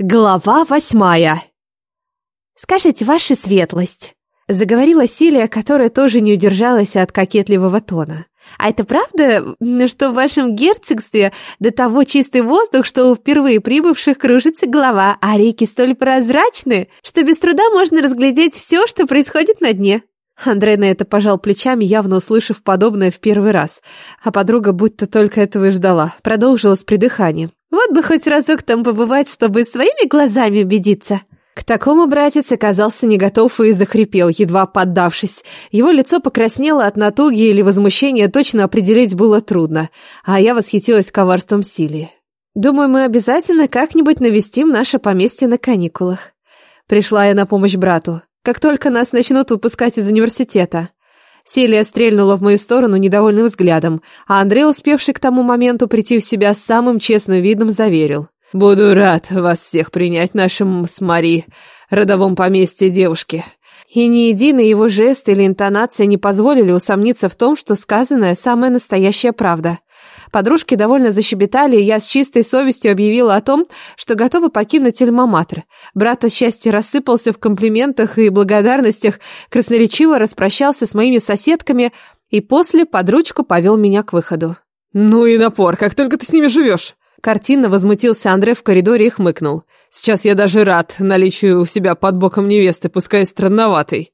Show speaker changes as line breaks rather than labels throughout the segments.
Глава восьмая. «Скажите, ваша светлость», — заговорила Силия, которая тоже не удержалась от кокетливого тона. «А это правда, что в вашем герцогстве до того чистый воздух, что у впервые прибывших кружится голова, а реки столь прозрачны, что без труда можно разглядеть все, что происходит на дне?» Андрей на это пожал плечами, явно услышав подобное в первый раз. А подруга будто только этого и ждала. Продолжила с придыханием. Вот бы хоть разок там побывать, чтобы своими глазами убедиться. К такому братец оказался не готов и захрипел, едва поддавшись. Его лицо покраснело от натуги или возмущения, точно определить было трудно. А я восхитилась коварством Силии. Думаю, мы обязательно как-нибудь навестим наше поместье на каникулах. Пришла я на помощь брату. Как только нас начнут выпускать из университета. Селия стрельнула в мою сторону недовольным взглядом, а Андрей, успевший к тому моменту прийти в себя самым честным видом, заверил. «Буду рад вас всех принять в нашем с Мари родовом поместье девушки». И ни единый его жест или интонация не позволили усомниться в том, что сказанное самая настоящая правда. Подружки довольно защебетали, и я с чистой совестью объявила о том, что готова покинуть Эльмаматр. Брат от счастья рассыпался в комплиментах и благодарностях, красноречиво распрощался с моими соседками и после под ручку повел меня к выходу. «Ну и напор, как только ты с ними живешь!» Картинно возмутился Андре в коридоре и хмыкнул. «Сейчас я даже рад наличию у себя под боком невесты, пускай странноватой».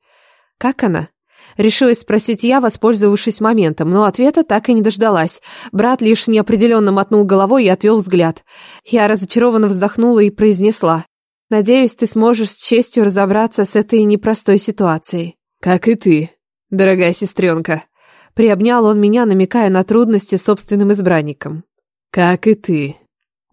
«Как она?» Решилась спросить я, воспользовавшись моментом, но ответа так и не дождалась. Брат лишь неопределенно мотнул головой и отвел взгляд. Я разочарованно вздохнула и произнесла. «Надеюсь, ты сможешь с честью разобраться с этой непростой ситуацией».
«Как и ты, дорогая сестренка».
Приобнял он меня, намекая на трудности с собственным избранником.
«Как и ты,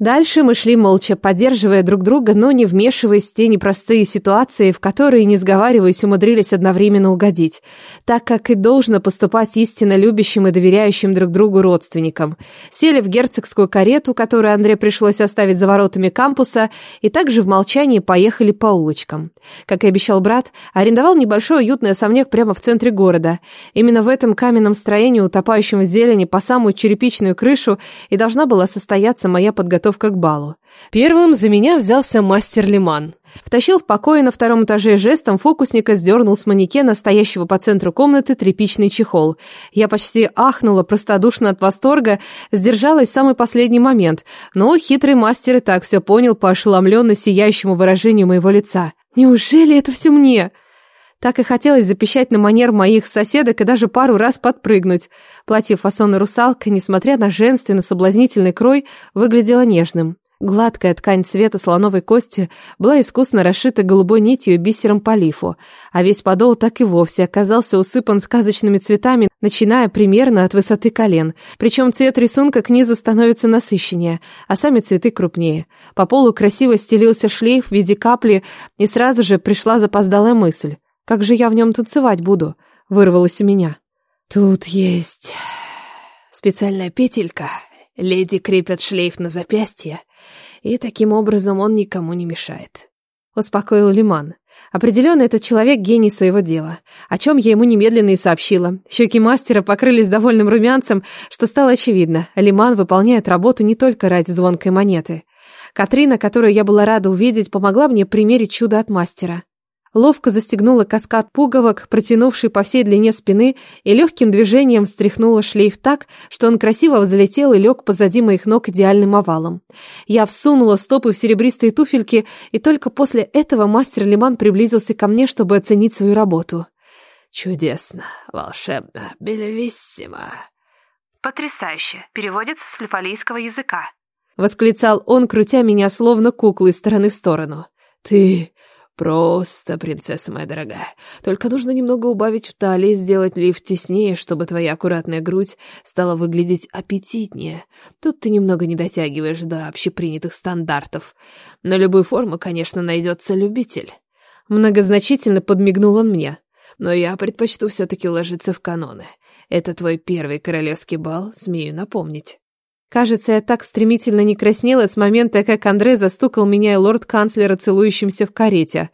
Дальше мы шли молча, поддерживая друг друга, но не вмешиваясь в те непростые ситуации, в которые, не сговариваясь, умудрились одновременно угодить, так как и должно поступать истинно любящим и доверяющим друг другу родственникам. Сели в герцогскую карету, которую Андре пришлось оставить за воротами кампуса, и также в молчании поехали по улочкам. Как и обещал брат, арендовал небольшой уютный особняк прямо в центре города. Именно в этом каменном строении, утопающем в зелени по самую черепичную крышу, и должна была состояться моя подготовка подготовка к балу. Первым за меня взялся мастер Лиман. Втащил в покое на втором этаже жестом фокусника, сдернул с манекена, стоящего по центру комнаты, тряпичный чехол. Я почти ахнула простодушно от восторга, сдержалась в самый последний момент, но хитрый мастер и так все понял по ошеломленно сияющему выражению моего лица. «Неужели это все мне?» Так и хотелось запищать на манер моих соседок и даже пару раз подпрыгнуть. Платье фасона русалка, несмотря на женственный соблазнительный крой, выглядело нежным. Гладкая ткань цвета слоновой кости была искусно расшита голубой нитью и бисером по лифу, а весь подол так и вовсе оказался усыпан сказочными цветами, начиная примерно от высоты колен. Причем цвет рисунка к низу становится насыщеннее, а сами цветы крупнее. По полу красиво стелился шлейф в виде капли, и сразу же пришла запоздалая мысль. Как же я в нем танцевать буду? Вырвалось у меня.
Тут есть специальная петелька. Леди крепят шлейф на запястье, и таким образом он никому не мешает.
Успокоил Лиман. Определенно, этот человек гений своего дела, о чем я ему немедленно и сообщила. Щеки мастера покрылись довольным румянцем, что стало очевидно. Лиман выполняет работу не только ради звонкой монеты. Катрина, которую я была рада увидеть, помогла мне примерить чудо от мастера. Ловко застегнула каскад пуговок, протянувший по всей длине спины, и легким движением встряхнула шлейф так, что он красиво взлетел и лег позади моих ног идеальным овалом. Я всунула стопы в серебристые туфельки, и только после этого мастер Лиман приблизился ко мне, чтобы оценить свою работу.
«Чудесно, волшебно, белевиссимо!»
«Потрясающе!» переводится с флефалийского языка.
Восклицал он, крутя меня словно куклу из стороны в сторону.
«Ты «Просто, принцесса моя дорогая. Только нужно немного убавить в талии, сделать лифт теснее, чтобы твоя аккуратная грудь стала выглядеть аппетитнее. Тут ты немного не дотягиваешь до общепринятых стандартов. На любую форму, конечно, найдется любитель».
Многозначительно подмигнул он мне.
«Но я предпочту все-таки уложиться в каноны. Это твой первый королевский бал, смею напомнить».
Кажется, я так стремительно не краснела с момента, как Андре застукал меня и лорд-канцлера целующимся в карете.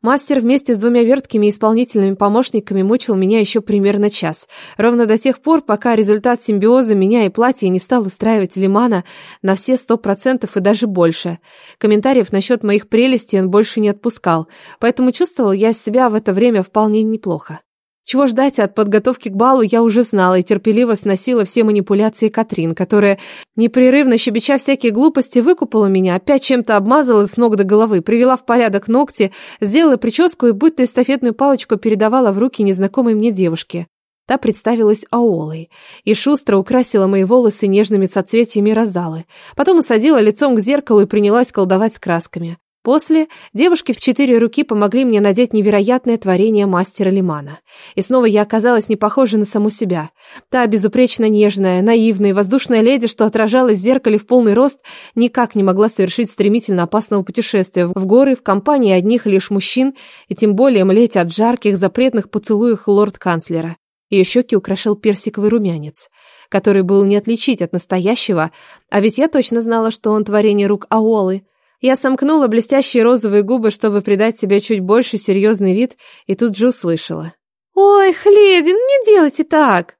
Мастер вместе с двумя верткими исполнительными помощниками мучил меня еще примерно час. Ровно до тех пор, пока результат симбиоза меня и платья не стал устраивать Лимана на все сто процентов и даже больше. Комментариев насчет моих прелестей он больше не отпускал, поэтому чувствовал я себя в это время вполне неплохо. Чего ждать от подготовки к балу я уже знала и терпеливо сносила все манипуляции Катрин, которая, непрерывно щебеча всякие глупости, выкупала меня, опять чем-то обмазала с ног до головы, привела в порядок ногти, сделала прическу и будто эстафетную палочку передавала в руки незнакомой мне девушке. Та представилась Аолой и шустро украсила мои волосы нежными соцветиями розалы. Потом усадила лицом к зеркалу и принялась колдовать с красками. После девушки в четыре руки помогли мне надеть невероятное творение мастера Лимана. И снова я оказалась не похожа на саму себя. Та безупречно нежная, наивная, воздушная леди, что отражалась в зеркале в полный рост, никак не могла совершить стремительно опасного путешествия в горы в компании одних лишь мужчин, и тем более млеть от жарких запретных поцелуев лорд-канцлера. Ее щеки украшал персиковый румянец, который был не отличить от настоящего, а ведь я точно знала, что он творение рук Аолы — я сомкнула блестящие розовые губы, чтобы придать себе чуть больше серьезный вид, и тут же услышала. «Ой, Хледи, ну не делайте так!»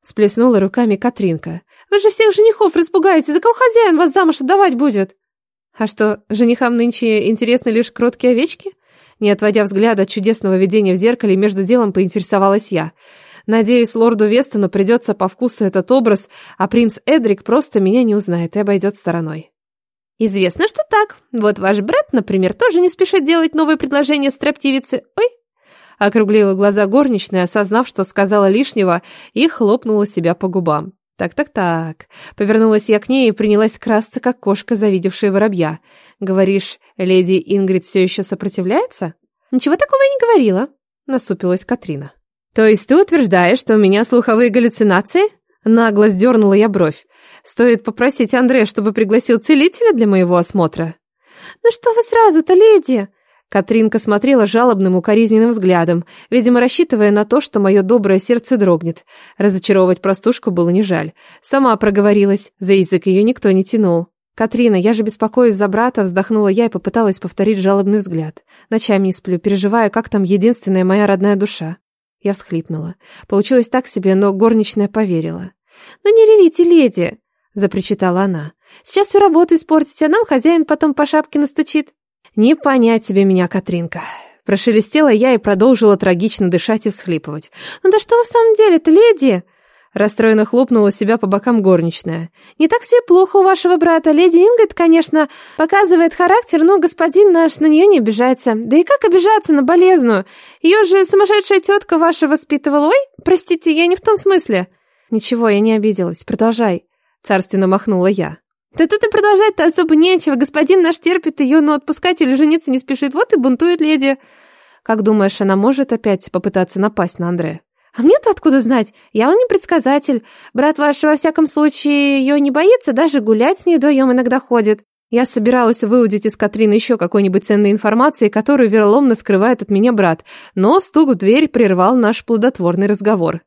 Сплеснула руками Катринка. «Вы же всех женихов распугаете, за кого хозяин вас замуж отдавать будет?» «А что, женихам нынче интересны лишь кроткие овечки?» Не отводя взгляда от чудесного видения в зеркале, между делом поинтересовалась я. Надеюсь, лорду Вестону придется по вкусу этот образ, а принц Эдрик просто меня не узнает и обойдет стороной. Известно, что так. Вот ваш брат, например, тоже не спешит делать новое предложение строптивице. Ой, округлила глаза горничная, осознав, что сказала лишнего, и хлопнула себя по губам. «Так-так-так». Повернулась я к ней и принялась красться, как кошка, завидевшая воробья. «Говоришь, леди Ингрид все еще сопротивляется?» «Ничего такого я не говорила», — насупилась Катрина. «То есть ты утверждаешь, что у меня слуховые галлюцинации?» Нагло сдернула я бровь. Стоит попросить Андрея, чтобы пригласил целителя для моего осмотра. «Ну что вы сразу-то, леди?» Катринка смотрела жалобным укоризненным взглядом, видимо, рассчитывая на то, что мое доброе сердце дрогнет. Разочаровывать простушку было не жаль. Сама проговорилась, за язык ее никто не тянул. «Катрина, я же беспокоюсь за брата», вздохнула я и попыталась повторить жалобный взгляд. Ночами не сплю, переживаю, как там единственная моя родная душа. Я всхлипнула. Получилось так себе, но горничная поверила. «Ну не ревите, леди!» Запричитала она. «Сейчас всю работу испортите, а нам хозяин потом по шапке настучит». «Не понять тебе меня, Катринка». Прошелестела я и продолжила трагично дышать и всхлипывать. «Ну да что вы в самом деле-то, леди?» Расстроенно хлопнула себя по бокам горничная. «Не так все плохо у вашего брата. Леди Ингрид, конечно, показывает характер, но господин наш на нее не обижается. Да и как обижаться на болезную? Ее же сумасшедшая тетка ваша воспитывала. Ой, простите, я не в том смысле». «Ничего, я не обиделась. Продолжай». Царственно махнула я. Да тут и продолжать-то особо нечего. Господин наш терпит ее, но отпускать или жениться не спешит. Вот и бунтует леди. Как думаешь, она может опять попытаться напасть на Андрея? А мне-то откуда знать? Я он не предсказатель. Брат ваш, во всяком случае, ее не боится, даже гулять с ней вдвоем иногда ходит. Я собиралась выудить из Катрины еще какой-нибудь ценной информации, которую вероломно скрывает от меня брат, но стук в дверь прервал наш плодотворный разговор.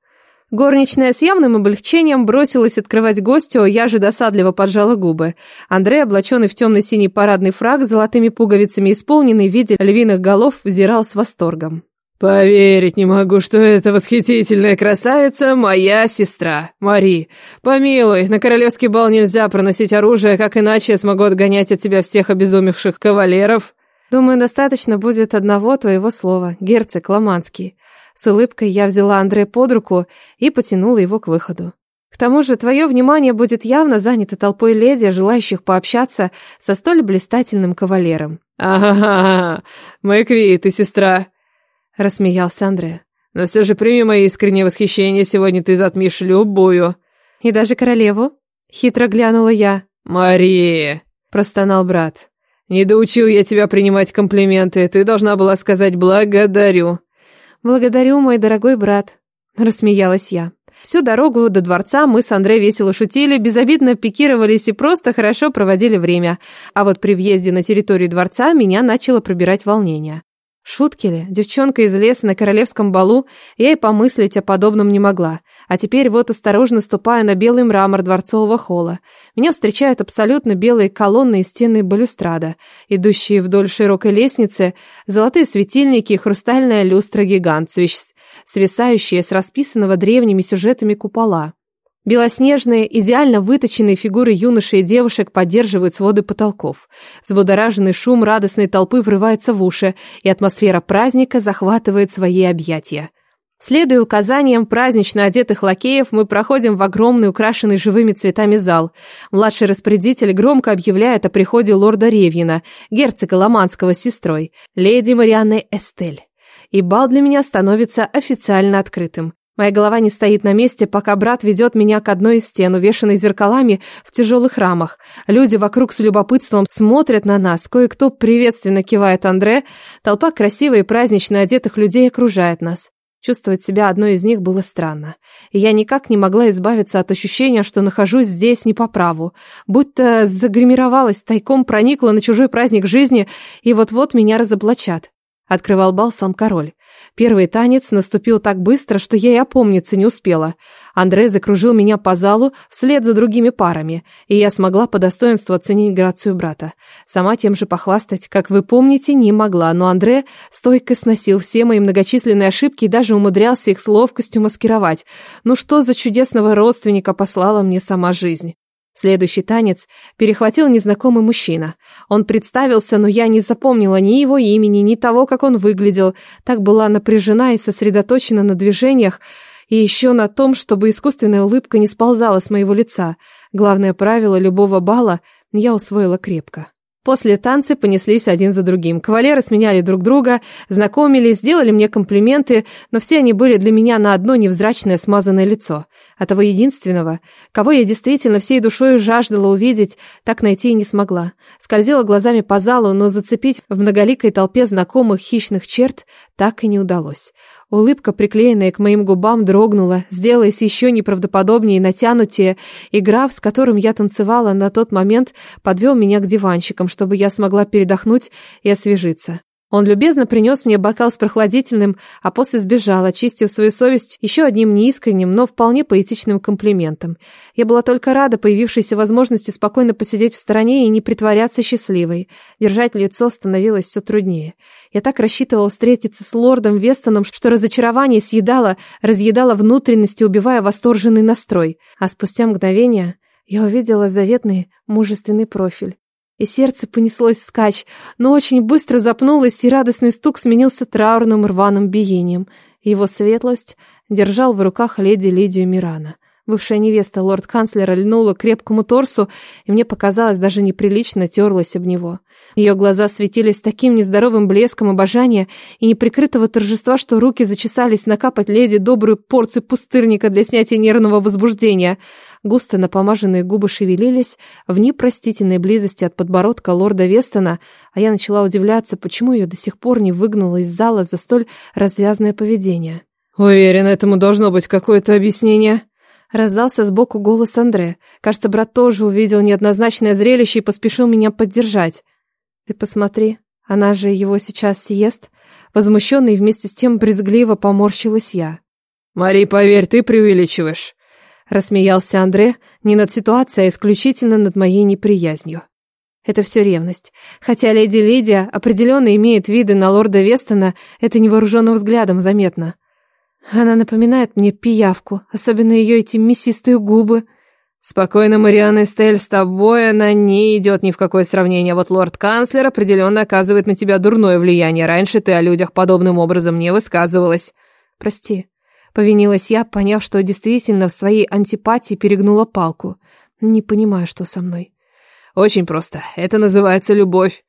Горничная с явным облегчением бросилась открывать гостю, я же досадливо поджала губы. Андрей, облаченный в темный синий парадный фраг с золотыми пуговицами, исполненный в виде львиных голов, взирал с восторгом. «Поверить не могу, что эта восхитительная красавица моя сестра, Мари. Помилуй, на королевский бал нельзя проносить оружие, как иначе я смогу отгонять от тебя всех обезумевших кавалеров». «Думаю, достаточно будет одного твоего слова, герцог Ломанский». С улыбкой я взяла Андре под руку и потянула его к выходу. К тому же твое внимание будет явно занято толпой леди, желающих пообщаться со столь блистательным кавалером. «Ага, Мэкви, ты сестра!» — рассмеялся Андре. «Но все же прими мое искреннее восхищение, сегодня ты затмишь любую!» «И даже королеву?» — хитро глянула я. «Мария!» — простонал брат. «Не доучил я тебя принимать комплименты, ты должна была сказать «благодарю». «Благодарю, мой дорогой брат», — рассмеялась я. Всю дорогу до дворца мы с Андре весело шутили, безобидно пикировались и просто хорошо проводили время. А вот при въезде на территорию дворца меня начало пробирать волнение. Шутки ли? Девчонка из леса на королевском балу, я и помыслить о подобном не могла. А теперь вот осторожно ступаю на белый мрамор дворцового холла. Меня встречают абсолютно белые колонны и стены балюстрада, идущие вдоль широкой лестницы, золотые светильники и хрустальная люстра-гигант, свисающие с расписанного древними сюжетами купола. Белоснежные, идеально выточенные фигуры юношей и девушек поддерживают своды потолков. Взбудораженный шум радостной толпы врывается в уши, и атмосфера праздника захватывает свои объятия. Следуя указаниям празднично одетых лакеев, мы проходим в огромный, украшенный живыми цветами зал. Младший распорядитель громко объявляет о приходе лорда Ревьина, герцога Ломанского с сестрой, леди Марианны Эстель. И бал для меня становится официально открытым. Моя голова не стоит на месте, пока брат ведет меня к одной из стен, увешанной зеркалами в тяжелых рамах. Люди вокруг с любопытством смотрят на нас, кое-кто приветственно кивает Андре, толпа красиво и празднично одетых людей окружает нас. Чувствовать себя одной из них было странно. Я никак не могла избавиться от ощущения, что нахожусь здесь не по праву. Будто загримировалась, тайком проникла на чужой праздник жизни, и вот-вот меня разоблачат. Открывал бал сам король. Первый танец наступил так быстро, что я и опомниться не успела. Андрей закружил меня по залу вслед за другими парами, и я смогла по достоинству оценить грацию брата. Сама тем же похвастать, как вы помните, не могла, но Андре стойко сносил все мои многочисленные ошибки и даже умудрялся их с ловкостью маскировать. Ну что за чудесного родственника послала мне сама жизнь? Следующий танец перехватил незнакомый мужчина. Он представился, но я не запомнила ни его имени, ни того, как он выглядел. Так была напряжена и сосредоточена на движениях, и еще на том, чтобы искусственная улыбка не сползала с моего лица. Главное правило любого бала я усвоила крепко. После танцы понеслись один за другим. Кавалеры сменяли друг друга, знакомились, сделали мне комплименты, но все они были для меня на одно невзрачное смазанное лицо. А того единственного, кого я действительно всей душой жаждала увидеть, так найти и не смогла. Скользила глазами по залу, но зацепить в многоликой толпе знакомых хищных черт так и не удалось. Улыбка, приклеенная к моим губам, дрогнула, сделаясь еще неправдоподобнее и натянутее, и граф, с которым я танцевала на тот момент, подвел меня к диванчикам, чтобы я смогла передохнуть и освежиться. Он любезно принес мне бокал с прохладительным, а после сбежал, очистив свою совесть еще одним неискренним, но вполне поэтичным комплиментом. Я была только рада появившейся возможности спокойно посидеть в стороне и не притворяться счастливой. Держать лицо становилось все труднее. Я так рассчитывала встретиться с лордом Вестоном, что разочарование съедало, разъедало внутренности, убивая восторженный настрой. А спустя мгновение я увидела заветный мужественный профиль и сердце понеслось вскачь, но очень быстро запнулось, и радостный стук сменился траурным рваным биением. Его светлость держал в руках леди Лидию Мирана. Бывшая невеста лорд-канцлера льнула к крепкому торсу, и мне показалось, даже неприлично терлась об него. Ее глаза светились таким нездоровым блеском обожания и неприкрытого торжества, что руки зачесались накапать леди добрую порцию пустырника для снятия нервного возбуждения. Густо напомаженные губы шевелились в непростительной близости от подбородка лорда Вестона, а я начала удивляться, почему ее до сих пор не выгнала из зала за столь развязное поведение.
«Уверен, этому должно быть какое-то объяснение»,
Раздался сбоку голос Андре. Кажется, брат тоже увидел неоднозначное зрелище и поспешил меня поддержать. «Ты посмотри, она же его сейчас съест». Возмущенный и вместе с тем брезгливо поморщилась я.
«Мари, поверь, ты преувеличиваешь», —
рассмеялся Андре, не над ситуацией, а исключительно над моей неприязнью. Это все ревность. Хотя леди Лидия определенно имеет виды на лорда Вестона, это невооруженным взглядом заметно. Она напоминает мне пиявку, особенно ее эти мясистые губы.
Спокойно, Марианна Эстель, с тобой она не идет ни в какое сравнение. Вот лорд-канцлер определенно оказывает на тебя дурное влияние. Раньше ты о людях подобным образом не высказывалась.
Прости. Повинилась я, поняв, что действительно в своей антипатии перегнула палку. Не понимаю, что со мной.
Очень просто. Это называется любовь,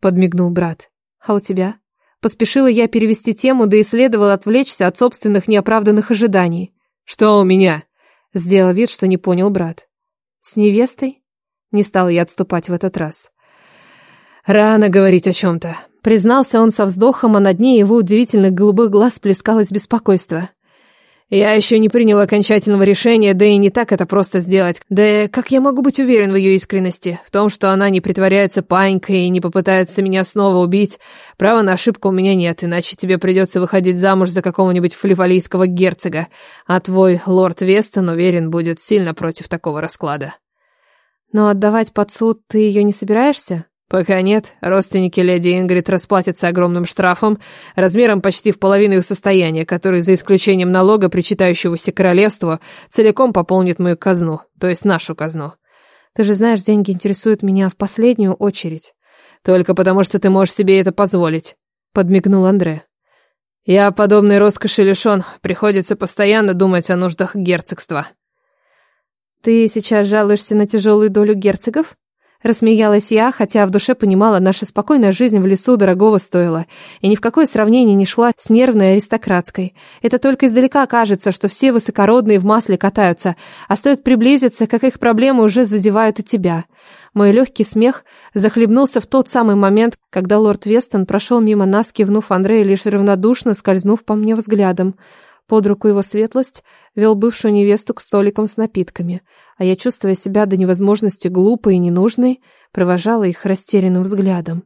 подмигнул брат.
А у тебя? Поспешила я перевести тему, да и следовало отвлечься от собственных неоправданных ожиданий.
«Что у меня?»
Сделал вид, что не понял брат. «С невестой?» Не стала я отступать в этот раз.
«Рано говорить о чем-то», —
признался он со вздохом, а на дне его удивительных голубых глаз плескалось беспокойство.
Я еще не принял окончательного решения, да и не так это просто сделать. Да как я могу быть уверен в ее искренности? В том, что она не притворяется панькой и не попытается меня снова убить. Права на ошибку у меня нет, иначе тебе придется выходить замуж за какого-нибудь флифалийского герцога. А твой лорд Вестон, уверен, будет сильно против такого расклада.
Но отдавать под суд ты ее не собираешься?
Пока нет, родственники леди Ингрид расплатятся огромным штрафом, размером почти в половину их состояния, который, за исключением налога, причитающегося королевству, целиком пополнит мою казну, то есть нашу казну.
Ты же знаешь, деньги интересуют меня в последнюю очередь.
Только потому, что ты можешь себе это позволить, подмигнул Андре. Я подобной роскоши лишён, приходится постоянно думать о нуждах герцогства.
Ты сейчас жалуешься на тяжелую долю герцогов? Рассмеялась я, хотя в душе понимала, наша спокойная жизнь в лесу дорогого стоила, и ни в какое сравнение не шла с нервной аристократской. Это только издалека кажется, что все высокородные в масле катаются, а стоит приблизиться, как их проблемы уже задевают и тебя. Мой легкий смех захлебнулся в тот самый момент, когда лорд Вестон прошел мимо нас, кивнув Андрею лишь равнодушно, скользнув по мне взглядом. Под руку его светлость вел бывшую невесту к столикам с напитками, а я, чувствуя себя до невозможности глупой и ненужной, провожала их растерянным взглядом.